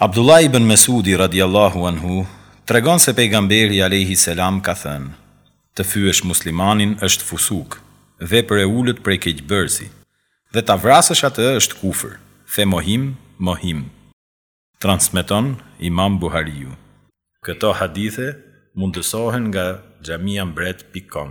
Abdullah ibn Mes'udi radijallahu anhu tregon se Pejgamberi alejhi selam ka thënë, Të fyesh muslimanin është fusuk, vepër e ulët prej keqbërësi, dhe ta vrasësh atë është kufër, the mohim, mohim. Transmeton Imam Buhariu. Këto hadithe mundësohen nga xhamia mbret pikë kom.